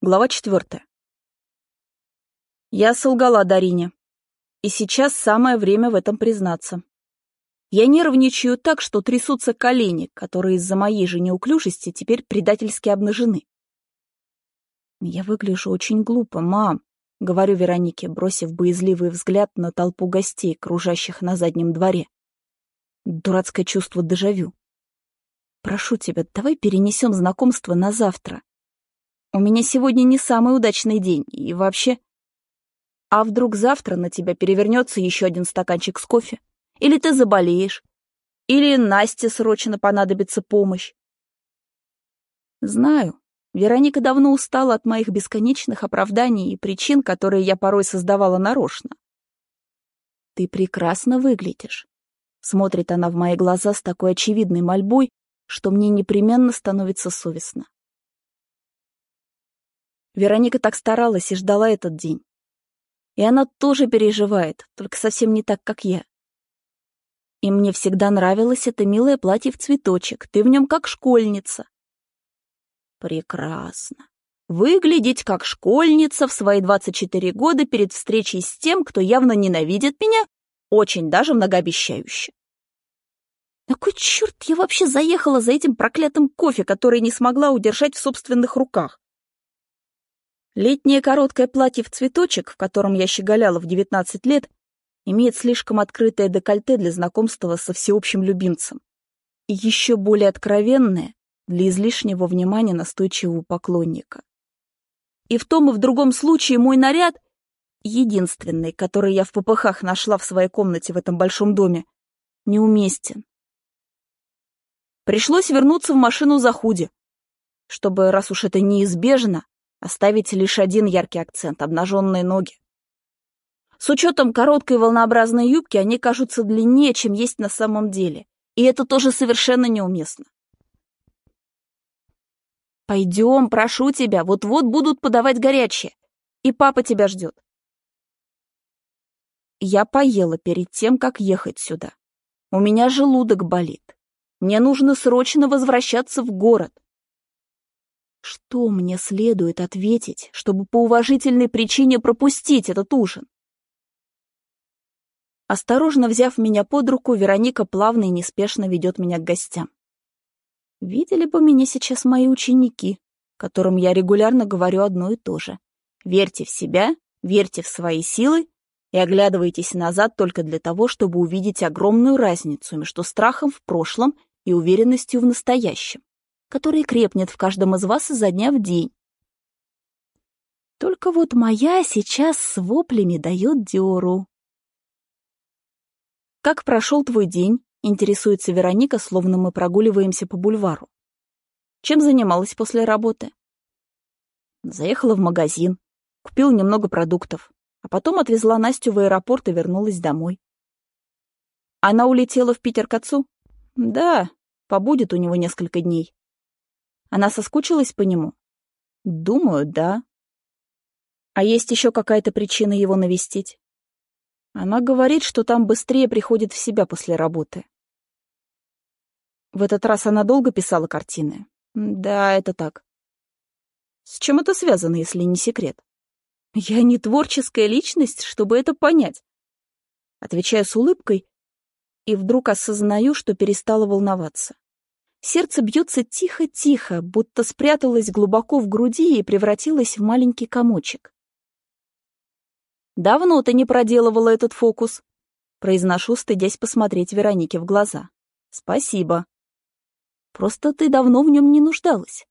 Глава четвертая. Я солгала Дарине. И сейчас самое время в этом признаться. Я нервничаю так, что трясутся колени, которые из-за моей же неуклюжести теперь предательски обнажены. «Я выгляжу очень глупо, мам», — говорю Веронике, бросив боязливый взгляд на толпу гостей, кружащих на заднем дворе. Дурацкое чувство дежавю. «Прошу тебя, давай перенесем знакомство на завтра. У меня сегодня не самый удачный день, и вообще...» А вдруг завтра на тебя перевернется еще один стаканчик с кофе? Или ты заболеешь? Или Насте срочно понадобится помощь? Знаю, Вероника давно устала от моих бесконечных оправданий и причин, которые я порой создавала нарочно. Ты прекрасно выглядишь. Смотрит она в мои глаза с такой очевидной мольбой, что мне непременно становится совестно. Вероника так старалась и ждала этот день. И она тоже переживает, только совсем не так, как я. И мне всегда нравилось это милое платье в цветочек. Ты в нем как школьница. Прекрасно. Выглядеть как школьница в свои 24 года перед встречей с тем, кто явно ненавидит меня, очень даже многообещающе. На кой черт я вообще заехала за этим проклятым кофе, который не смогла удержать в собственных руках? Летнее короткое платье в цветочек, в котором я щеголяла в 19 лет, имеет слишком открытое декольте для знакомства со всеобщим любимцем и еще более откровенное для излишнего внимания настойчивого поклонника. И в том и в другом случае мой наряд, единственный, который я в попыхах нашла в своей комнате в этом большом доме, неуместен. Пришлось вернуться в машину за худи, чтобы, раз уж это неизбежно, Оставить лишь один яркий акцент — обнаженные ноги. С учетом короткой волнообразной юбки они кажутся длиннее, чем есть на самом деле. И это тоже совершенно неуместно. «Пойдем, прошу тебя, вот-вот будут подавать горячее. И папа тебя ждет». Я поела перед тем, как ехать сюда. У меня желудок болит. Мне нужно срочно возвращаться в город. Что мне следует ответить, чтобы по уважительной причине пропустить этот ужин? Осторожно взяв меня под руку, Вероника плавно и неспешно ведет меня к гостям. Видели бы меня сейчас мои ученики, которым я регулярно говорю одно и то же. Верьте в себя, верьте в свои силы и оглядывайтесь назад только для того, чтобы увидеть огромную разницу между страхом в прошлом и уверенностью в настоящем который крепнет в каждом из вас изо дня в день. Только вот моя сейчас с воплями дает дёру. «Как прошел твой день?» — интересуется Вероника, словно мы прогуливаемся по бульвару. «Чем занималась после работы?» Заехала в магазин, купила немного продуктов, а потом отвезла Настю в аэропорт и вернулась домой. Она улетела в Питер к отцу? Да, побудет у него несколько дней. Она соскучилась по нему? Думаю, да. А есть еще какая-то причина его навестить? Она говорит, что там быстрее приходит в себя после работы. В этот раз она долго писала картины? Да, это так. С чем это связано, если не секрет? Я не творческая личность, чтобы это понять. Отвечаю с улыбкой и вдруг осознаю, что перестала волноваться. Сердце бьется тихо-тихо, будто спряталось глубоко в груди и превратилось в маленький комочек. «Давно ты не проделывала этот фокус», — произношу, стыдясь посмотреть Веронике в глаза. «Спасибо. Просто ты давно в нем не нуждалась.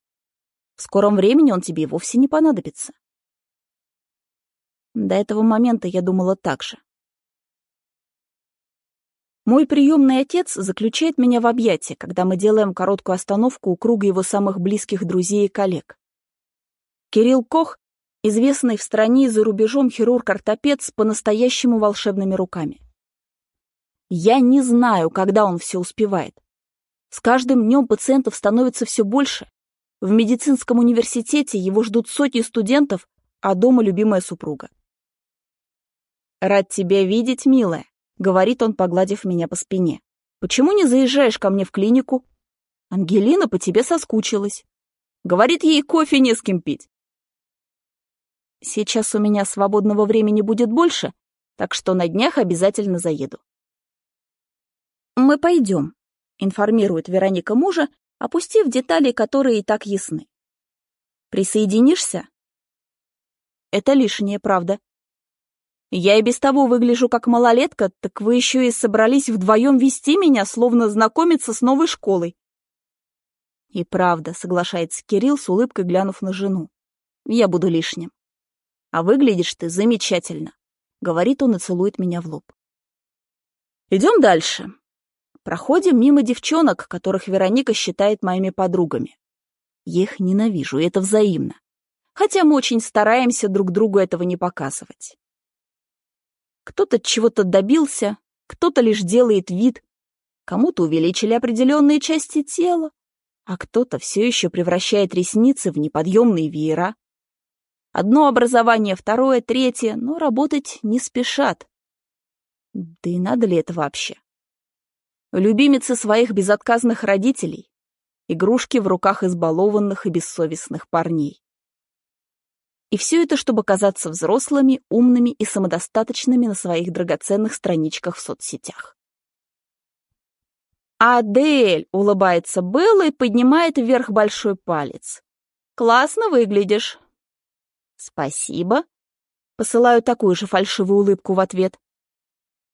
В скором времени он тебе вовсе не понадобится». До этого момента я думала так же. Мой приемный отец заключает меня в объятия, когда мы делаем короткую остановку у круга его самых близких друзей и коллег. Кирилл Кох — известный в стране и за рубежом хирург-ортопед с по-настоящему волшебными руками. Я не знаю, когда он все успевает. С каждым днем пациентов становится все больше. В медицинском университете его ждут сотни студентов, а дома любимая супруга. «Рад тебя видеть, милая», — говорит он, погладив меня по спине. «Почему не заезжаешь ко мне в клинику?» «Ангелина по тебе соскучилась». Говорит, ей кофе не с кем пить. Сейчас у меня свободного времени будет больше, так что на днях обязательно заеду. «Мы пойдем», — информирует Вероника мужа, опустив детали, которые и так ясны. «Присоединишься?» «Это лишнее, правда. Я и без того выгляжу как малолетка, так вы еще и собрались вдвоем вести меня, словно знакомиться с новой школой». «И правда», — соглашается Кирилл с улыбкой, глянув на жену. «Я буду лишним». «А выглядишь ты замечательно», — говорит он и целует меня в лоб. Идем дальше. Проходим мимо девчонок, которых Вероника считает моими подругами. Я их ненавижу, и это взаимно. Хотя мы очень стараемся друг другу этого не показывать. Кто-то чего-то добился, кто-то лишь делает вид, кому-то увеличили определенные части тела, а кто-то все еще превращает ресницы в неподъемные веера. Одно образование, второе, третье, но работать не спешат. Да и надо ли это вообще? любимицы своих безотказных родителей, игрушки в руках избалованных и бессовестных парней. И все это, чтобы казаться взрослыми, умными и самодостаточными на своих драгоценных страничках в соцсетях. «Адель!» — улыбается Белла и поднимает вверх большой палец. «Классно выглядишь!» «Спасибо!» Посылаю такую же фальшивую улыбку в ответ.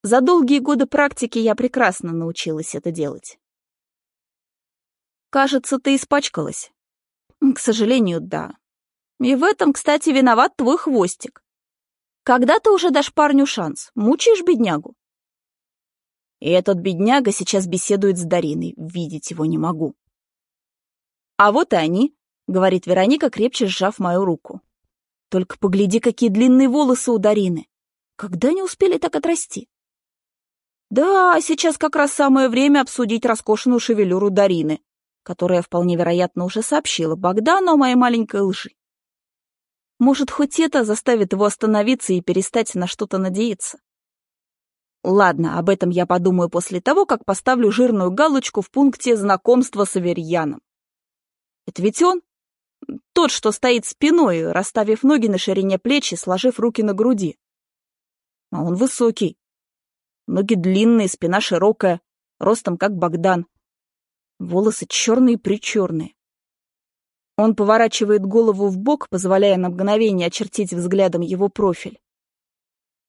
За долгие годы практики я прекрасно научилась это делать. Кажется, ты испачкалась. К сожалению, да. И в этом, кстати, виноват твой хвостик. Когда ты уже дашь парню шанс? Мучаешь беднягу? И этот бедняга сейчас беседует с Дариной. Видеть его не могу. А вот и они, — говорит Вероника, крепче сжав мою руку. Только погляди, какие длинные волосы у Дарины. Когда они успели так отрасти? Да, сейчас как раз самое время обсудить роскошную шевелюру Дарины, которая вполне вероятно уже сообщила Богдану о моей маленькой лжи. Может, хоть это заставит его остановиться и перестать на что-то надеяться? Ладно, об этом я подумаю после того, как поставлю жирную галочку в пункте знакомства с Аверьяном. Это ведь он? Тот, что стоит спиной, расставив ноги на ширине плеч и сложив руки на груди. А он высокий, Ноги длинные, спина широкая, ростом как Богдан. Волосы черные-причерные. Он поворачивает голову в бок, позволяя на мгновение очертить взглядом его профиль.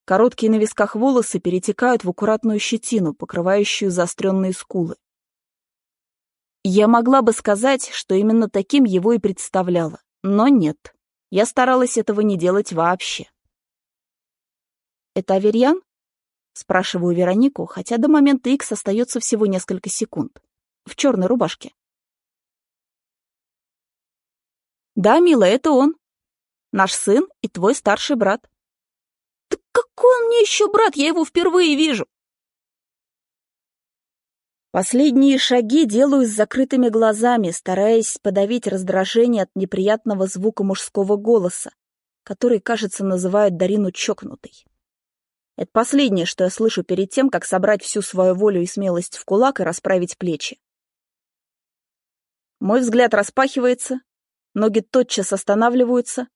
Короткие на висках волосы перетекают в аккуратную щетину, покрывающую заостренные скулы. Я могла бы сказать, что именно таким его и представляла, но нет. Я старалась этого не делать вообще. «Это Аверьян?» Спрашиваю Веронику, хотя до момента Икс остается всего несколько секунд. В черной рубашке. Да, милая, это он. Наш сын и твой старший брат. Да какой он мне еще брат? Я его впервые вижу. Последние шаги делаю с закрытыми глазами, стараясь подавить раздражение от неприятного звука мужского голоса, который, кажется, называют Дарину чокнутой. Это последнее, что я слышу перед тем, как собрать всю свою волю и смелость в кулак и расправить плечи. Мой взгляд распахивается, ноги тотчас останавливаются,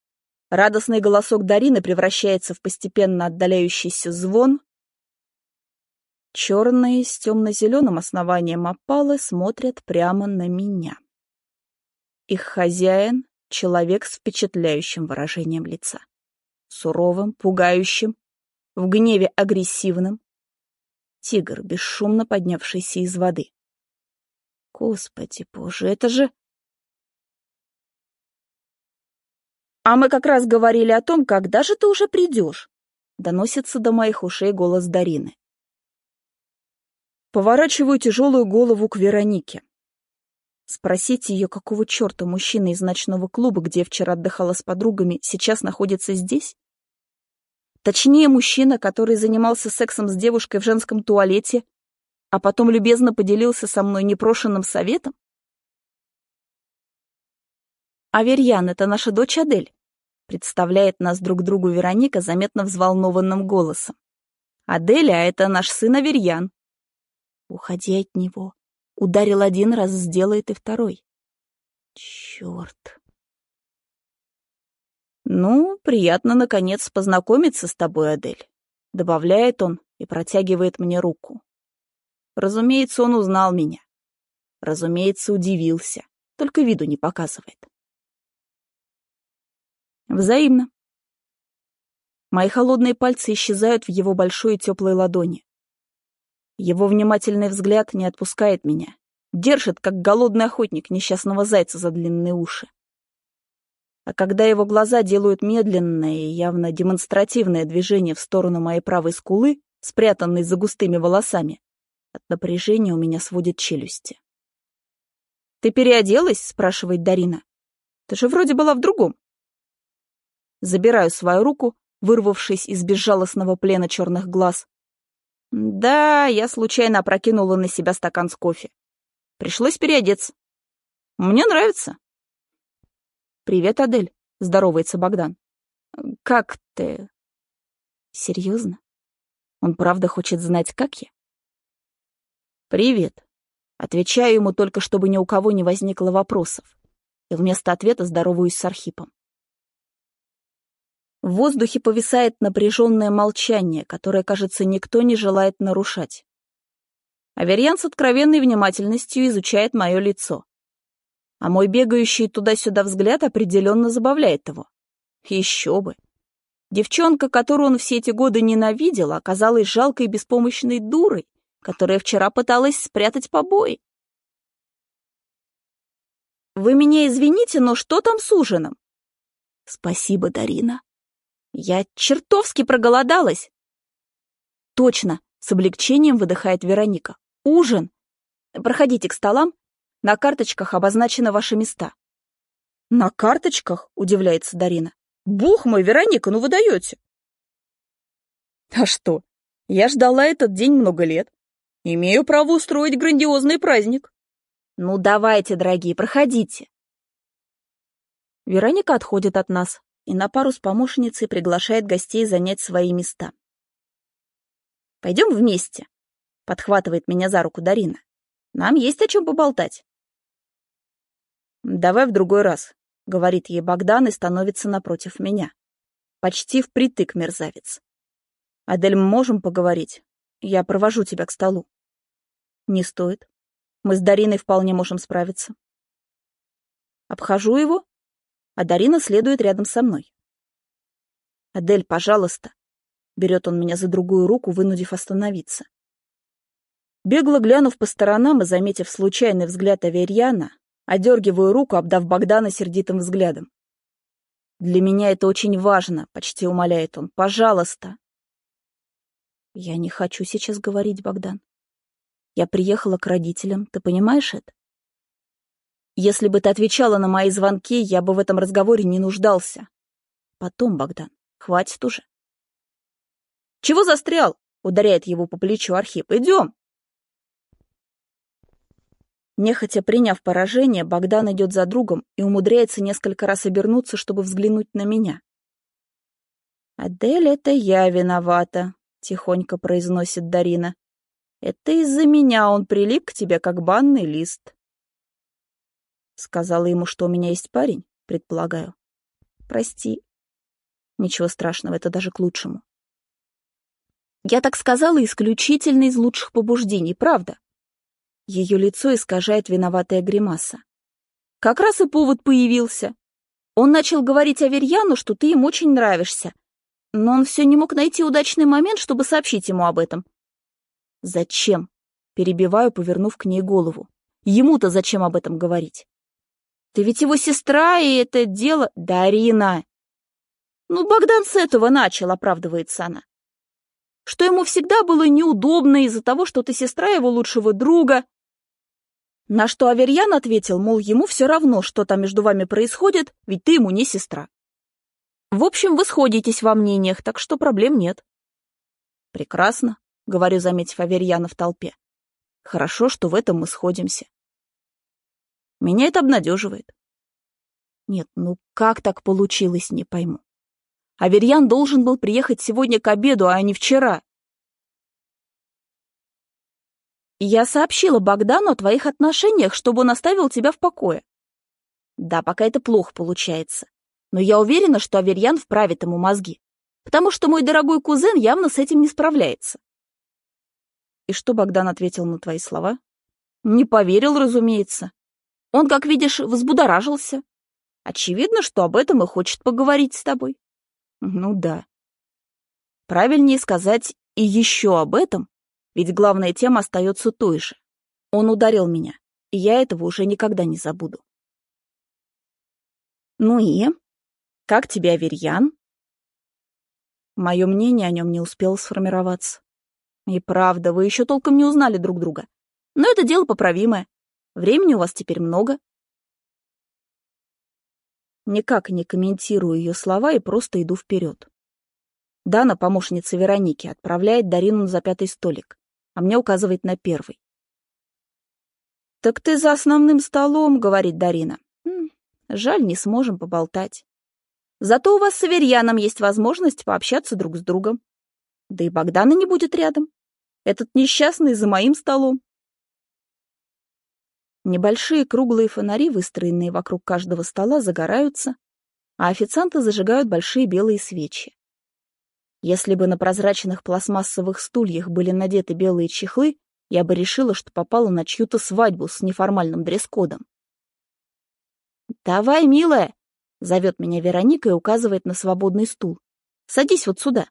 радостный голосок Дарины превращается в постепенно отдаляющийся звон. Черные с темно-зеленым основанием опалы смотрят прямо на меня. Их хозяин — человек с впечатляющим выражением лица. Суровым, пугающим, в гневе агрессивным. Тигр, бесшумно поднявшийся из воды. Господи боже, это же... А мы как раз говорили о том, когда же ты уже придешь. Доносится до моих ушей голос Дарины. Поворачиваю тяжелую голову к Веронике. Спросите ее, какого черта мужчина из ночного клуба, где вчера отдыхала с подругами, сейчас находится здесь? Точнее, мужчина, который занимался сексом с девушкой в женском туалете, а потом любезно поделился со мной непрошенным советом? «Аверьян, это наша дочь Адель», — представляет нас друг другу Вероника заметно взволнованным голосом. «Адель, а это наш сын Аверьян». «Уходи от него. Ударил один раз, сделает и второй». «Черт!» «Ну, приятно, наконец, познакомиться с тобой, Адель», — добавляет он и протягивает мне руку. Разумеется, он узнал меня. Разумеется, удивился, только виду не показывает. Взаимно. Мои холодные пальцы исчезают в его большой и теплой ладони. Его внимательный взгляд не отпускает меня, держит, как голодный охотник несчастного зайца за длинные уши. А когда его глаза делают медленное и явно демонстративное движение в сторону моей правой скулы, спрятанной за густыми волосами, от напряжения у меня сводит челюсти. «Ты переоделась?» — спрашивает Дарина. «Ты же вроде была в другом». Забираю свою руку, вырвавшись из безжалостного плена черных глаз. Да, я случайно опрокинула на себя стакан с кофе. Пришлось переодеться. Мне нравится. «Привет, Адель», — здоровается Богдан. «Как ты?» «Серьезно? Он правда хочет знать, как я?» «Привет», — отвечаю ему только, чтобы ни у кого не возникло вопросов, и вместо ответа здороваюсь с Архипом. В воздухе повисает напряженное молчание, которое, кажется, никто не желает нарушать. Аверьян с откровенной внимательностью изучает мое лицо а мой бегающий туда-сюда взгляд определенно забавляет его. Еще бы. Девчонка, которую он все эти годы ненавидел, оказалась жалкой беспомощной дурой, которая вчера пыталась спрятать побои. «Вы меня извините, но что там с ужином?» «Спасибо, Дарина. Я чертовски проголодалась». «Точно», — с облегчением выдыхает Вероника. «Ужин. Проходите к столам, на карточках обозначены ваши места». «На карточках?» — удивляется Дарина. «Бог мой, Вероника, ну вы даете!» «А что? Я ждала этот день много лет. Имею право устроить грандиозный праздник». «Ну давайте, дорогие, проходите». Вероника отходит от нас и на пару с помощницей приглашает гостей занять свои места. «Пойдем вместе», — подхватывает меня за руку Дарина. «Нам есть о чем поболтать». «Давай в другой раз», — говорит ей Богдан и становится напротив меня. Почти впритык, мерзавец. «Адель, мы можем поговорить? Я провожу тебя к столу». «Не стоит. Мы с Дариной вполне можем справиться». Обхожу его, а Дарина следует рядом со мной. «Адель, пожалуйста», — берет он меня за другую руку, вынудив остановиться. Бегло глянув по сторонам и заметив случайный взгляд Аверьяна, Одергиваю руку, обдав Богдана сердитым взглядом. «Для меня это очень важно», — почти умоляет он. «Пожалуйста». «Я не хочу сейчас говорить, Богдан. Я приехала к родителям, ты понимаешь это? Если бы ты отвечала на мои звонки, я бы в этом разговоре не нуждался. Потом, Богдан, хватит уже». «Чего застрял?» — ударяет его по плечу Архип. «Идем!» Нехотя приняв поражение, Богдан идет за другом и умудряется несколько раз обернуться, чтобы взглянуть на меня. «Адель, это я виновата», — тихонько произносит Дарина. «Это из-за меня он прилип к тебе, как банный лист». Сказала ему, что у меня есть парень, предполагаю. «Прости». Ничего страшного, это даже к лучшему. Я так сказала исключительно из лучших побуждений, правда? Ее лицо искажает виноватая гримаса. Как раз и повод появился. Он начал говорить Аверьяну, что ты им очень нравишься, но он все не мог найти удачный момент, чтобы сообщить ему об этом. «Зачем?» — перебиваю, повернув к ней голову. «Ему-то зачем об этом говорить?» «Ты ведь его сестра, и это дело...» «Дарина!» «Ну, Богдан с этого начал», — оправдывается она. «Что ему всегда было неудобно из-за того, что ты сестра его лучшего друга, на что Аверьян ответил, мол, ему все равно, что там между вами происходит, ведь ты ему не сестра. В общем, вы сходитесь во мнениях, так что проблем нет. Прекрасно, говорю, заметив Аверьяна в толпе. Хорошо, что в этом мы сходимся. Меня это обнадеживает. Нет, ну как так получилось, не пойму. Аверьян должен был приехать сегодня к обеду, а не вчера. Я сообщила Богдану о твоих отношениях, чтобы он оставил тебя в покое. Да, пока это плохо получается. Но я уверена, что Аверьян вправит ему мозги, потому что мой дорогой кузен явно с этим не справляется. И что Богдан ответил на твои слова? Не поверил, разумеется. Он, как видишь, взбудоражился. Очевидно, что об этом и хочет поговорить с тобой. Ну да. Правильнее сказать «и еще об этом», ведь главная тема остается той же. Он ударил меня, и я этого уже никогда не забуду. Ну и? Как тебе Аверьян? Мое мнение о нем не успело сформироваться. И правда, вы еще толком не узнали друг друга. Но это дело поправимое. Времени у вас теперь много. Никак не комментирую ее слова и просто иду вперед. Дана, помощница Вероники, отправляет Дарину за пятый столик, а мне указывает на первый. «Так ты за основным столом», — говорит Дарина. «М, «Жаль, не сможем поболтать. Зато у вас с Аверьяном есть возможность пообщаться друг с другом. Да и Богдана не будет рядом. Этот несчастный за моим столом. Небольшие круглые фонари, выстроенные вокруг каждого стола, загораются, а официанты зажигают большие белые свечи. Если бы на прозрачных пластмассовых стульях были надеты белые чехлы, я бы решила, что попала на чью-то свадьбу с неформальным дресс-кодом. «Давай, милая!» — зовет меня Вероника и указывает на свободный стул. «Садись вот сюда».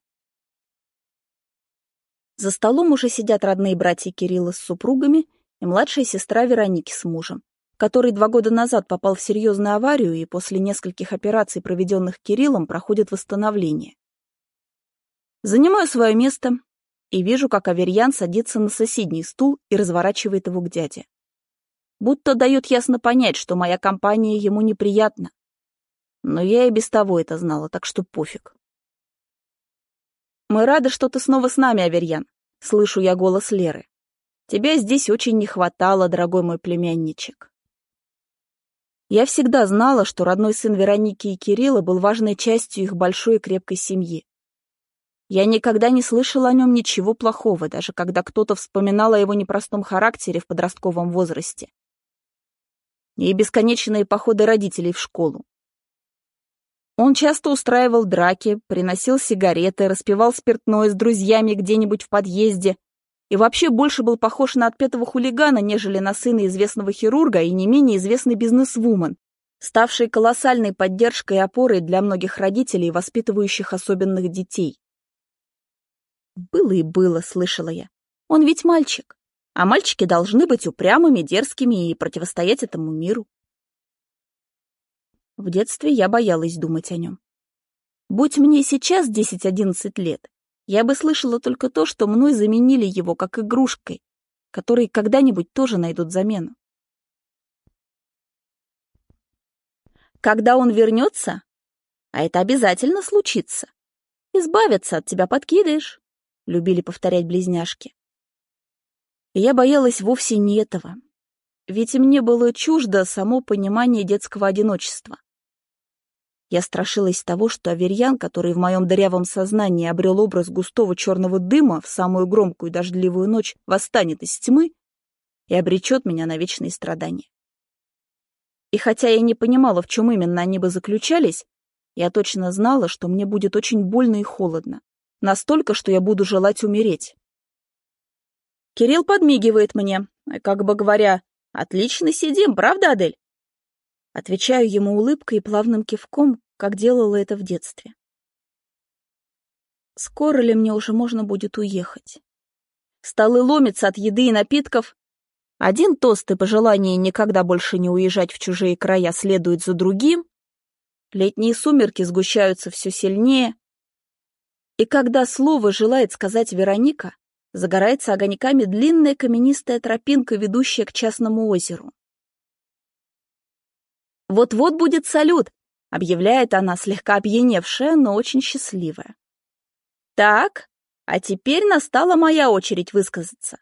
За столом уже сидят родные братья Кирилла с супругами и младшая сестра Вероники с мужем, который два года назад попал в серьезную аварию и после нескольких операций, проведенных Кириллом, проходит восстановление. Занимаю свое место и вижу, как Аверьян садится на соседний стул и разворачивает его к дяде. Будто дает ясно понять, что моя компания ему неприятна. Но я и без того это знала, так что пофиг. «Мы рады, что ты снова с нами, Аверьян», — слышу я голос Леры. Тебя здесь очень не хватало, дорогой мой племянничек. Я всегда знала, что родной сын Вероники и Кирилла был важной частью их большой и крепкой семьи. Я никогда не слышала о нем ничего плохого, даже когда кто-то вспоминал о его непростом характере в подростковом возрасте. И бесконечные походы родителей в школу. Он часто устраивал драки, приносил сигареты, распивал спиртное с друзьями где-нибудь в подъезде, и вообще больше был похож на отпетого хулигана, нежели на сына известного хирурга и не менее известный бизнесвумен, ставшей колоссальной поддержкой и опорой для многих родителей, воспитывающих особенных детей. «Было и было», — слышала я. «Он ведь мальчик, а мальчики должны быть упрямыми, дерзкими и противостоять этому миру». В детстве я боялась думать о нем. Будь мне сейчас 10-11 лет, я бы слышала только то, что мной заменили его как игрушкой, которой когда-нибудь тоже найдут замену. Когда он вернется, а это обязательно случится, избавиться от тебя подкидаешь, любили повторять близняшки. И я боялась вовсе не этого, ведь мне было чуждо само понимание детского одиночества. Я страшилась того, что Аверьян, который в моем дырявом сознании обрел образ густого черного дыма в самую громкую дождливую ночь, восстанет из тьмы и обречет меня на вечные страдания. И хотя я не понимала, в чем именно они бы заключались, я точно знала, что мне будет очень больно и холодно. Настолько, что я буду желать умереть. Кирилл подмигивает мне, как бы говоря, «Отлично сидим, правда, Адель?» Отвечаю ему улыбкой и плавным кивком, как делала это в детстве. Скоро ли мне уже можно будет уехать? Столы ломятся от еды и напитков. Один тост и пожелание никогда больше не уезжать в чужие края следует за другим. Летние сумерки сгущаются все сильнее. И когда слово желает сказать Вероника, загорается огоньками длинная каменистая тропинка, ведущая к частному озеру. «Вот-вот будет салют», — объявляет она, слегка опьяневшая, но очень счастливая. «Так, а теперь настала моя очередь высказаться».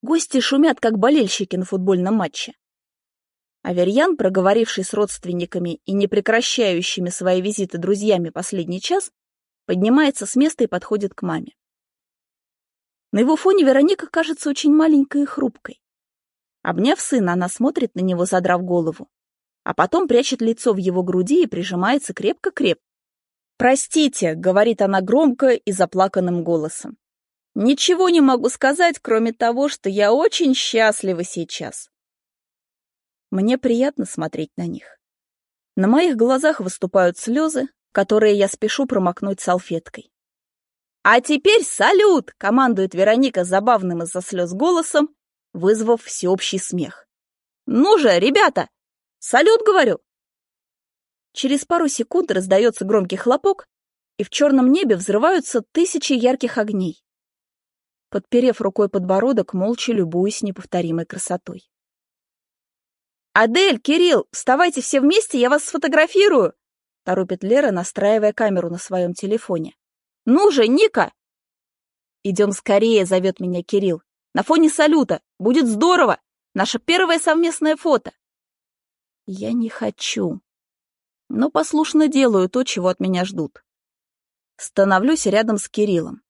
Гости шумят, как болельщики на футбольном матче. Аверьян, проговоривший с родственниками и не прекращающими свои визиты друзьями последний час, поднимается с места и подходит к маме. На его фоне Вероника кажется очень маленькой и хрупкой. Обняв сына, она смотрит на него, задрав голову, а потом прячет лицо в его груди и прижимается крепко-крепко. «Простите», — говорит она громко и заплаканным голосом. «Ничего не могу сказать, кроме того, что я очень счастлива сейчас». Мне приятно смотреть на них. На моих глазах выступают слезы, которые я спешу промокнуть салфеткой. «А теперь салют!» — командует Вероника забавным из-за слез голосом, вызвав всеобщий смех. «Ну же, ребята! Салют, говорю!» Через пару секунд раздается громкий хлопок, и в черном небе взрываются тысячи ярких огней. Подперев рукой подбородок, молча любуюсь неповторимой красотой. «Адель, Кирилл, вставайте все вместе, я вас сфотографирую!» торопит Лера, настраивая камеру на своем телефоне. «Ну же, Ника!» «Идем скорее», — зовет меня Кирилл. «На фоне салюта. Будет здорово. Наше первое совместное фото». Я не хочу, но послушно делаю то, чего от меня ждут. Становлюсь рядом с Кириллом.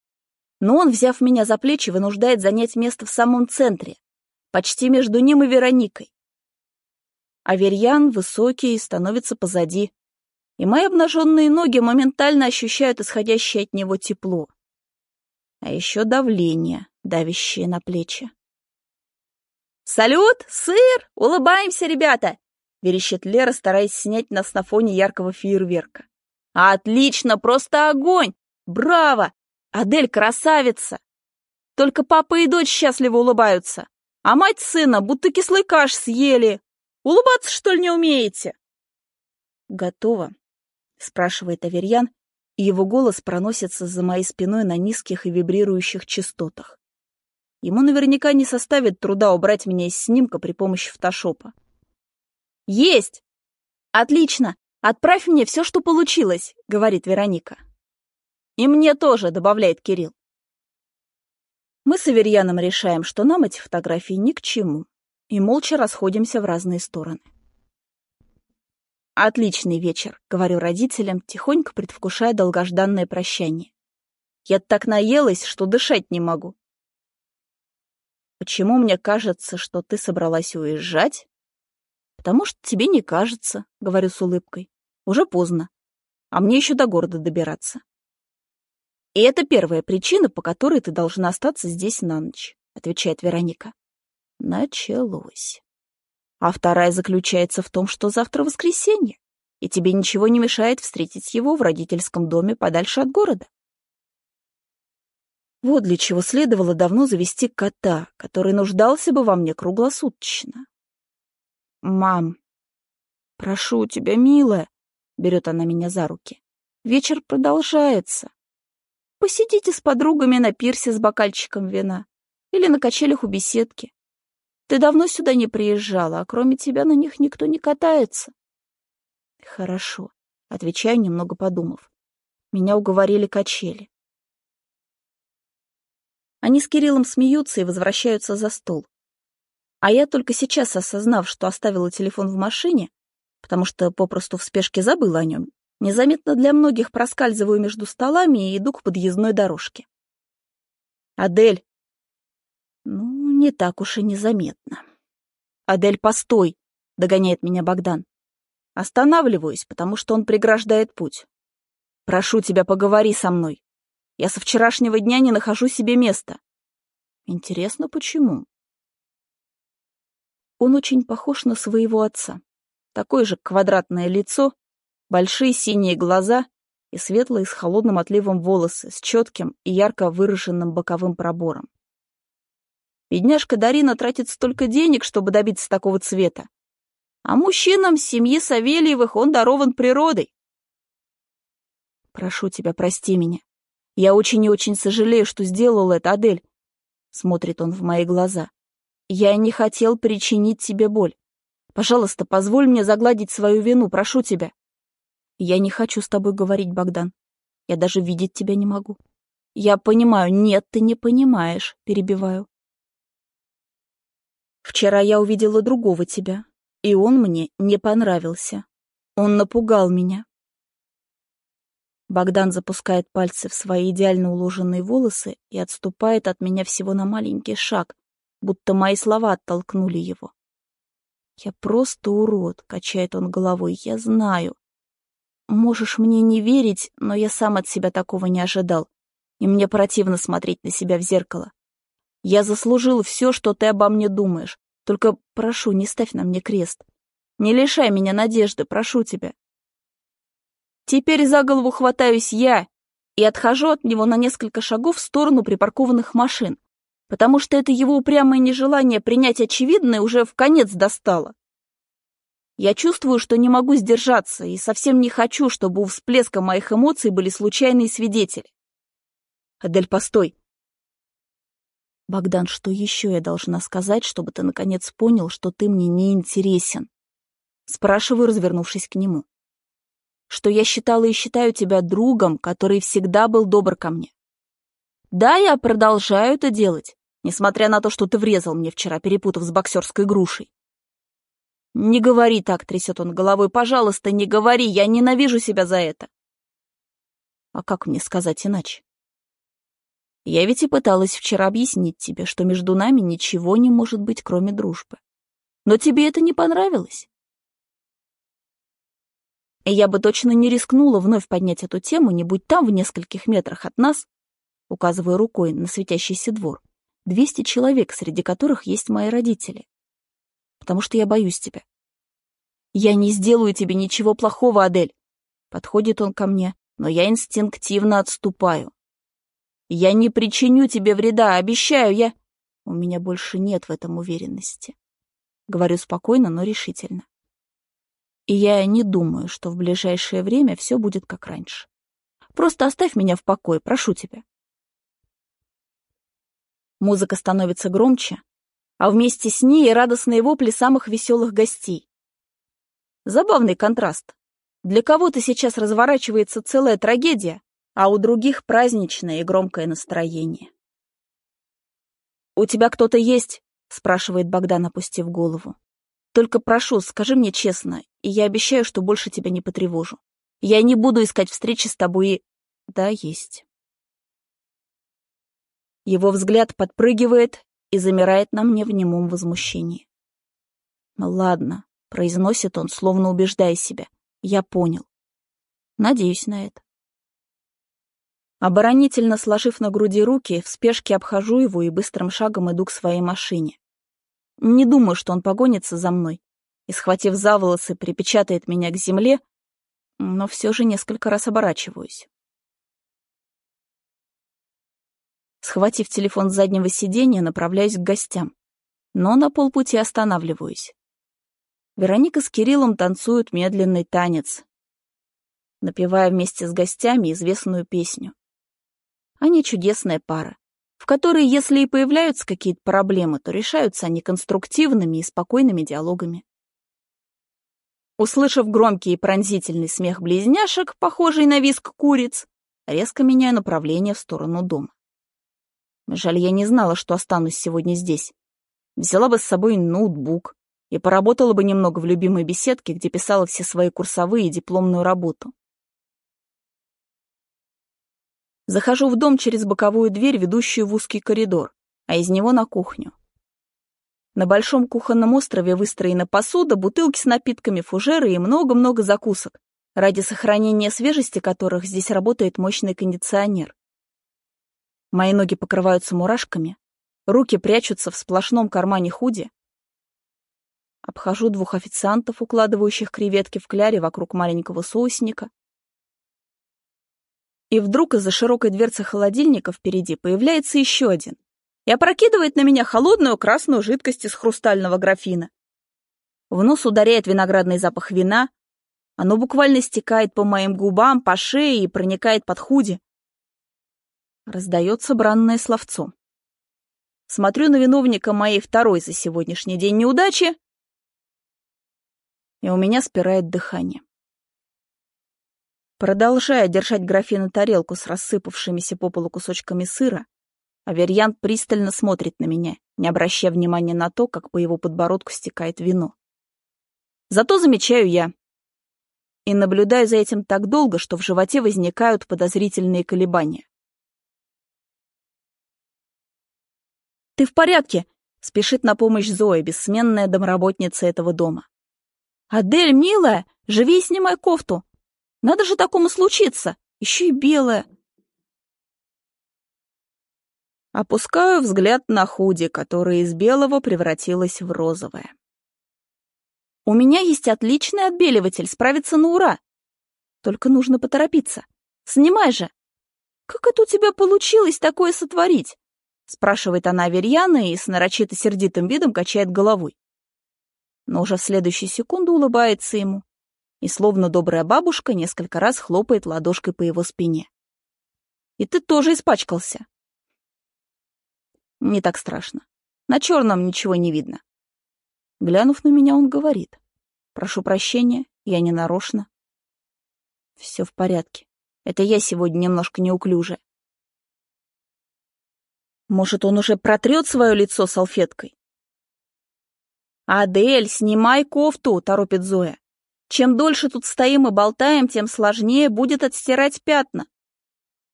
Но он, взяв меня за плечи, вынуждает занять место в самом центре, почти между ним и Вероникой. Аверьян высокий становится позади, и мои обнаженные ноги моментально ощущают исходящее от него тепло. А еще давление, давящее на плечи. «Салют! Сыр! Улыбаемся, ребята!» — верещит Лера, стараясь снять нас на фоне яркого фейерверка. «Отлично! Просто огонь! Браво! Адель красавица! Только папа и дочь счастливо улыбаются, а мать сына будто кислый каш съели. Улыбаться, что ли, не умеете?» «Готово», — спрашивает Аверьян, и его голос проносится за моей спиной на низких и вибрирующих частотах. Ему наверняка не составит труда убрать меня из снимка при помощи фотошопа. «Есть!» «Отлично! Отправь мне все, что получилось», — говорит Вероника. «И мне тоже», — добавляет Кирилл. Мы с Аверьяном решаем, что нам эти фотографии ни к чему, и молча расходимся в разные стороны. «Отличный вечер», — говорю родителям, тихонько предвкушая долгожданное прощание. «Я так наелась, что дышать не могу». «Почему мне кажется, что ты собралась уезжать?» «Потому что тебе не кажется», — говорю с улыбкой. «Уже поздно. А мне еще до города добираться». «И это первая причина, по которой ты должна остаться здесь на ночь», — отвечает Вероника. Началось. А вторая заключается в том, что завтра воскресенье, и тебе ничего не мешает встретить его в родительском доме подальше от города. Вот для чего следовало давно завести кота, который нуждался бы во мне круглосуточно. «Мам, прошу тебя, милая», — берет она меня за руки, — «вечер продолжается. Посидите с подругами на пирсе с бокальчиком вина или на качелях у беседки. Ты давно сюда не приезжала, а кроме тебя на них никто не катается. Хорошо, отвечаю, немного подумав. Меня уговорили качели. Они с Кириллом смеются и возвращаются за стол. А я только сейчас, осознав, что оставила телефон в машине, потому что попросту в спешке забыла о нем, незаметно для многих проскальзываю между столами и иду к подъездной дорожке. «Адель!» «Ну, не так уж и незаметно. «Адель, постой!» — догоняет меня Богдан. Останавливаюсь, потому что он преграждает путь. «Прошу тебя, поговори со мной. Я со вчерашнего дня не нахожу себе места». Интересно, почему? Он очень похож на своего отца. Такое же квадратное лицо, большие синие глаза и светлые с холодным отливом волосы с четким и ярко выраженным боковым пробором. Бедняжка Дарина тратит столько денег, чтобы добиться такого цвета. А мужчинам семьи Савельевых он дарован природой. Прошу тебя, прости меня. Я очень и очень сожалею, что сделал это, Адель. Смотрит он в мои глаза. Я не хотел причинить тебе боль. Пожалуйста, позволь мне загладить свою вину, прошу тебя. Я не хочу с тобой говорить, Богдан. Я даже видеть тебя не могу. Я понимаю, нет, ты не понимаешь, перебиваю. Вчера я увидела другого тебя, и он мне не понравился. Он напугал меня. Богдан запускает пальцы в свои идеально уложенные волосы и отступает от меня всего на маленький шаг, будто мои слова оттолкнули его. Я просто урод, качает он головой, я знаю. Можешь мне не верить, но я сам от себя такого не ожидал. И мне противно смотреть на себя в зеркало. Я заслужил все, что ты обо мне думаешь. Только прошу, не ставь на мне крест. Не лишай меня надежды, прошу тебя. Теперь за голову хватаюсь я и отхожу от него на несколько шагов в сторону припаркованных машин, потому что это его упрямое нежелание принять очевидное уже в конец достало. Я чувствую, что не могу сдержаться, и совсем не хочу, чтобы у всплеска моих эмоций были случайные свидетели. Адель, постой. Богдан, что еще я должна сказать, чтобы ты наконец понял, что ты мне не интересен? Спрашиваю, развернувшись к нему. Что я считала и считаю тебя другом, который всегда был добр ко мне. Да, я продолжаю это делать, несмотря на то, что ты врезал мне вчера, перепутав с боксерской грушей. «Не говори так», — трясет он головой. «Пожалуйста, не говори, я ненавижу себя за это». А как мне сказать иначе? Я ведь и пыталась вчера объяснить тебе, что между нами ничего не может быть, кроме дружбы. Но тебе это не понравилось. Я бы точно не рискнула вновь поднять эту тему, не будь там в нескольких метрах от нас, указывая рукой на светящийся двор, двести человек, среди которых есть мои родители. Потому что я боюсь тебя. Я не сделаю тебе ничего плохого, Адель. Подходит он ко мне, но я инстинктивно отступаю. Я не причиню тебе вреда, обещаю, я... У меня больше нет в этом уверенности. Говорю спокойно, но решительно. И я не думаю, что в ближайшее время все будет как раньше. Просто оставь меня в покое, прошу тебя. Музыка становится громче, а вместе с ней радостные вопли самых веселых гостей. Забавный контраст. Для кого-то сейчас разворачивается целая трагедия, а у других праздничное и громкое настроение. «У тебя кто-то есть?» — спрашивает Богдан, опустив голову. Только прошу, скажи мне честно, и я обещаю, что больше тебя не потревожу. Я не буду искать встречи с тобой и... Да, есть. Его взгляд подпрыгивает и замирает на мне в немом возмущении. «Ладно», — произносит он, словно убеждая себя. «Я понял. Надеюсь на это». Оборонительно сложив на груди руки, в спешке обхожу его и быстрым шагом иду к своей машине. Не думаю, что он погонится за мной и, схватив за волосы, припечатает меня к земле, но все же несколько раз оборачиваюсь. Схватив телефон с заднего сиденья, направляюсь к гостям, но на полпути останавливаюсь. Вероника с Кириллом танцуют медленный танец, напевая вместе с гостями известную песню. Они чудесная пара в которой, если и появляются какие-то проблемы, то решаются они конструктивными и спокойными диалогами. Услышав громкий и пронзительный смех близняшек, похожий на виск куриц, резко меняю направление в сторону дома. Жаль, я не знала, что останусь сегодня здесь. Взяла бы с собой ноутбук и поработала бы немного в любимой беседке, где писала все свои курсовые и дипломную работу. Захожу в дом через боковую дверь, ведущую в узкий коридор, а из него на кухню. На большом кухонном острове выстроена посуда, бутылки с напитками, фужеры и много-много закусок, ради сохранения свежести которых здесь работает мощный кондиционер. Мои ноги покрываются мурашками, руки прячутся в сплошном кармане худи. Обхожу двух официантов, укладывающих креветки в кляре вокруг маленького соусника, и вдруг из-за широкой дверцы холодильника впереди появляется еще один и опрокидывает на меня холодную красную жидкость из хрустального графина. В нос ударяет виноградный запах вина, оно буквально стекает по моим губам, по шее и проникает под худи. Раздается бранное словцо. Смотрю на виновника моей второй за сегодняшний день неудачи, и у меня спирает дыхание. Продолжая держать графин и тарелку с рассыпавшимися по полу кусочками сыра, Аверьян пристально смотрит на меня, не обращая внимания на то, как по его подбородку стекает вино. Зато замечаю я. И наблюдаю за этим так долго, что в животе возникают подозрительные колебания. «Ты в порядке?» Спешит на помощь Зоя, бессменная домработница этого дома. «Адель, милая, живи и снимай кофту! Надо же такому случиться! Еще и белая!» Опускаю взгляд на худи, которое из белого превратилось в розовое. «У меня есть отличный отбеливатель, справится на ура! Только нужно поторопиться. Снимай же!» «Как это у тебя получилось такое сотворить?» Спрашивает она Аверьяна и с нарочито сердитым видом качает головой но уже в следующую секунду улыбается ему и, словно добрая бабушка, несколько раз хлопает ладошкой по его спине. «И ты тоже испачкался!» Не так страшно. На черном ничего не видно. Глянув на меня, он говорит. «Прошу прощения, я не нарочно». «Все в порядке. Это я сегодня немножко неуклюжая». Может, он уже протрет свое лицо салфеткой? «Адель, снимай кофту!» — торопит Зоя. «Чем дольше тут стоим и болтаем, тем сложнее будет отстирать пятна».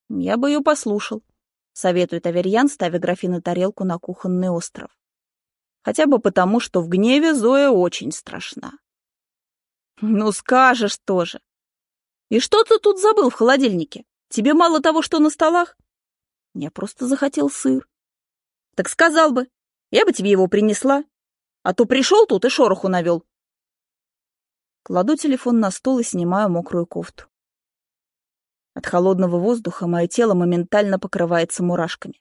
«Я бы ее послушал», — советует Аверьян, ставя графин и тарелку на кухонный остров. Хотя бы потому, что в гневе Зоя очень страшна. «Ну, скажешь тоже!» «И что ты тут забыл в холодильнике? Тебе мало того, что на столах?» «Я просто захотел сыр». «Так сказал бы. Я бы тебе его принесла. А то пришел тут и шороху навел. Кладу телефон на стол и снимаю мокрую кофту. От холодного воздуха мое тело моментально покрывается мурашками.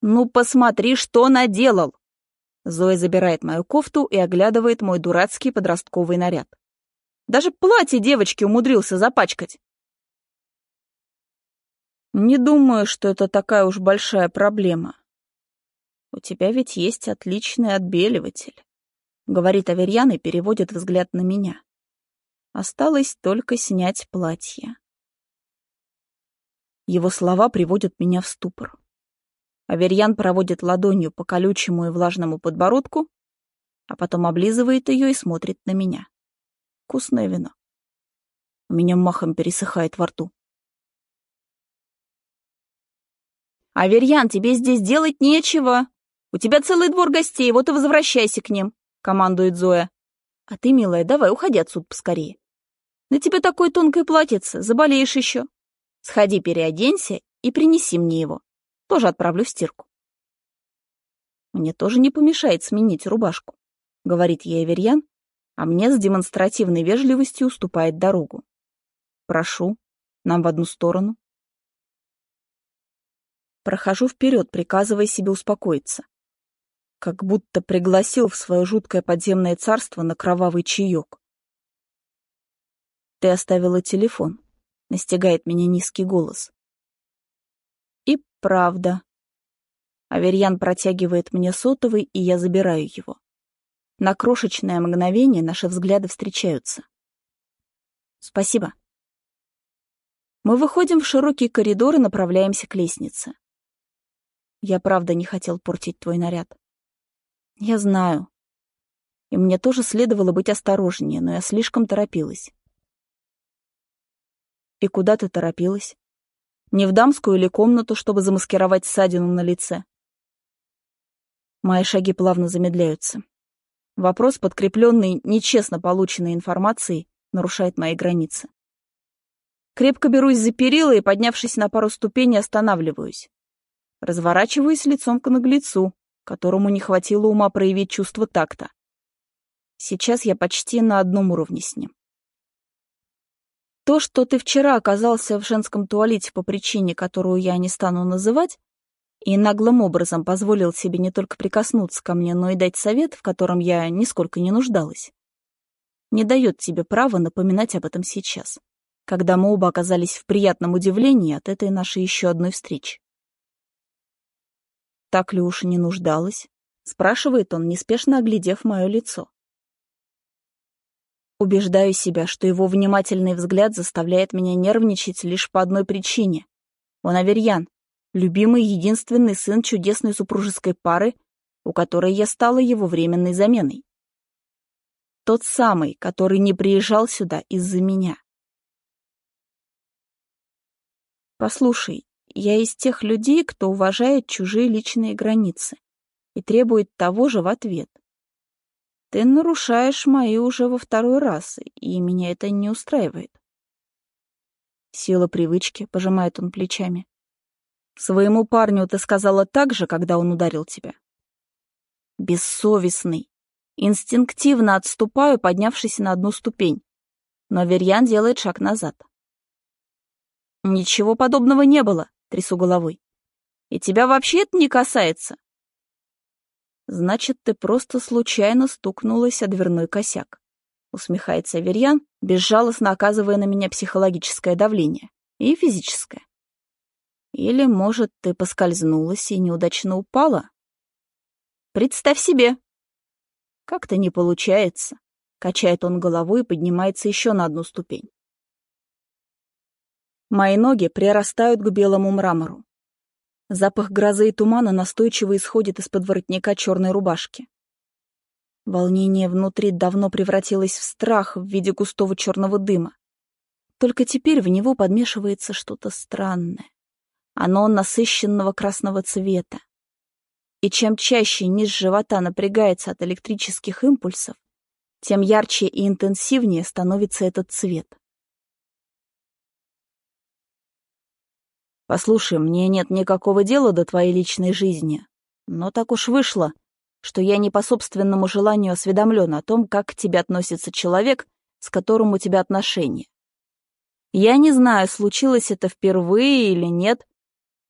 «Ну, посмотри, что наделал!» Зоя забирает мою кофту и оглядывает мой дурацкий подростковый наряд. Даже платье девочки умудрился запачкать. Не думаю, что это такая уж большая проблема. «У тебя ведь есть отличный отбеливатель», — говорит Аверьян и переводит взгляд на меня. Осталось только снять платье. Его слова приводят меня в ступор. Аверьян проводит ладонью по колючему и влажному подбородку, а потом облизывает ее и смотрит на меня. Вкусное вино. У меня махом пересыхает во рту. «Аверьян, тебе здесь делать нечего!» «У тебя целый двор гостей, вот и возвращайся к ним», — командует Зоя. «А ты, милая, давай уходи отсюда поскорее. На тебе такое тонкое платьице, заболеешь еще. Сходи, переоденься и принеси мне его. Тоже отправлю в стирку». «Мне тоже не помешает сменить рубашку», — говорит ей Аверьян, а мне с демонстративной вежливостью уступает дорогу. «Прошу, нам в одну сторону». Прохожу вперед, приказывая себе успокоиться как будто пригласил в свое жуткое подземное царство на кровавый чаек. «Ты оставила телефон», — настигает меня низкий голос. И правда. Аверьян протягивает мне сотовый, и я забираю его. На крошечное мгновение наши взгляды встречаются. Спасибо. Мы выходим в широкий коридор и направляемся к лестнице. Я правда не хотел портить твой наряд. Я знаю. И мне тоже следовало быть осторожнее, но я слишком торопилась. И куда ты торопилась? Не в дамскую или комнату, чтобы замаскировать ссадину на лице? Мои шаги плавно замедляются. Вопрос, подкрепленный нечестно полученной информацией, нарушает мои границы. Крепко берусь за перила и, поднявшись на пару ступеней, останавливаюсь. Разворачиваюсь лицом к наглецу, которому не хватило ума проявить чувство такта. Сейчас я почти на одном уровне с ним. То, что ты вчера оказался в женском туалете по причине, которую я не стану называть, и наглым образом позволил себе не только прикоснуться ко мне, но и дать совет, в котором я нисколько не нуждалась, не дает тебе права напоминать об этом сейчас, когда мы оба оказались в приятном удивлении от этой нашей еще одной встречи. Так ли уж не нуждалась? Спрашивает он, неспешно оглядев мое лицо. Убеждаю себя, что его внимательный взгляд заставляет меня нервничать лишь по одной причине. Он Аверьян, любимый единственный сын чудесной супружеской пары, у которой я стала его временной заменой. Тот самый, который не приезжал сюда из-за меня. Послушай, я из тех людей, кто уважает чужие личные границы. и требует того же в ответ. Ты нарушаешь мои уже во второй раз, и меня это не устраивает. Сила привычки, пожимает он плечами. Своему парню ты сказала так же, когда он ударил тебя? Бессовестный. Инстинктивно отступаю, поднявшись на одну ступень. Но Верьян делает шаг назад. Ничего подобного не было, трясу головой. И тебя вообще это не касается. Значит, ты просто случайно стукнулась о дверной косяк. Усмехается Верьян, безжалостно оказывая на меня психологическое давление. И физическое. Или, может, ты поскользнулась и неудачно упала? Представь себе. Как-то не получается. Качает он головой и поднимается еще на одну ступень. Мои ноги прирастают к белому мрамору. Запах грозы и тумана настойчиво исходит из-под воротника черной рубашки. Волнение внутри давно превратилось в страх в виде густого черного дыма. Только теперь в него подмешивается что-то странное. Оно насыщенного красного цвета. И чем чаще низ живота напрягается от электрических импульсов, тем ярче и интенсивнее становится этот цвет. Послушай, мне нет никакого дела до твоей личной жизни, но так уж вышло, что я не по собственному желанию осведомлен о том, как к тебе относится человек, с которым у тебя отношения. Я не знаю, случилось это впервые или нет,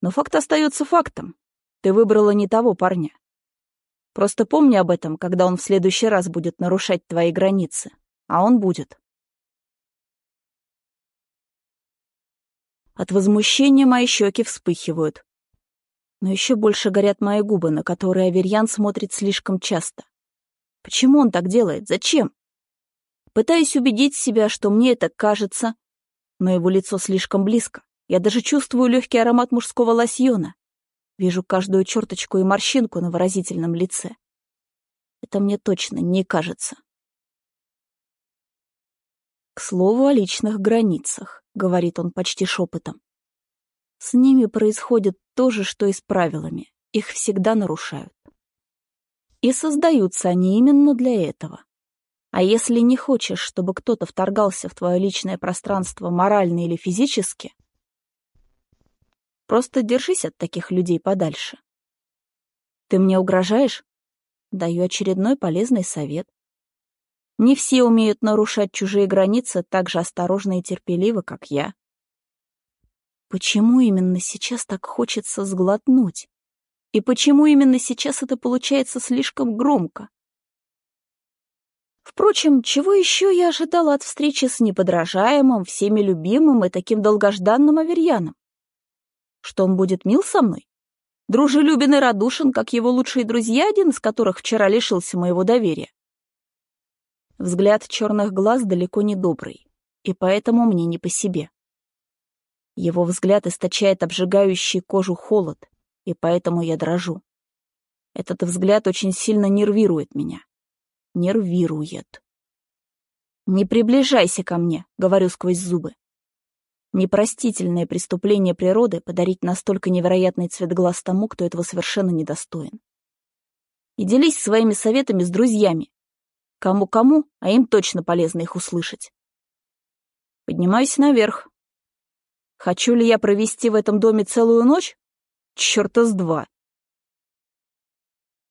но факт остается фактом. Ты выбрала не того парня. Просто помни об этом, когда он в следующий раз будет нарушать твои границы. А он будет. От возмущения мои щеки вспыхивают. Но еще больше горят мои губы, на которые Аверьян смотрит слишком часто. Почему он так делает? Зачем? Пытаюсь убедить себя, что мне это кажется, но его лицо слишком близко. Я даже чувствую легкий аромат мужского лосьона. Вижу каждую черточку и морщинку на выразительном лице. Это мне точно не кажется. К слову о личных границах говорит он почти шепотом. С ними происходит то же, что и с правилами. Их всегда нарушают. И создаются они именно для этого. А если не хочешь, чтобы кто-то вторгался в твое личное пространство морально или физически, просто держись от таких людей подальше. Ты мне угрожаешь? Даю очередной полезный совет. Не все умеют нарушать чужие границы так же осторожно и терпеливо, как я. Почему именно сейчас так хочется сглотнуть? И почему именно сейчас это получается слишком громко? Впрочем, чего еще я ожидала от встречи с неподражаемым, всеми любимым и таким долгожданным Аверьяном? Что он будет мил со мной? Дружелюбен и радушен, как его лучшие друзья, один из которых вчера лишился моего доверия. Взгляд черных глаз далеко не добрый, и поэтому мне не по себе. Его взгляд источает обжигающий кожу холод, и поэтому я дрожу. Этот взгляд очень сильно нервирует меня. Нервирует. «Не приближайся ко мне», — говорю сквозь зубы. Непростительное преступление природы подарить настолько невероятный цвет глаз тому, кто этого совершенно недостоин. И делись своими советами с друзьями, Кому-кому, а им точно полезно их услышать. Поднимаюсь наверх. Хочу ли я провести в этом доме целую ночь? Чёрта с два.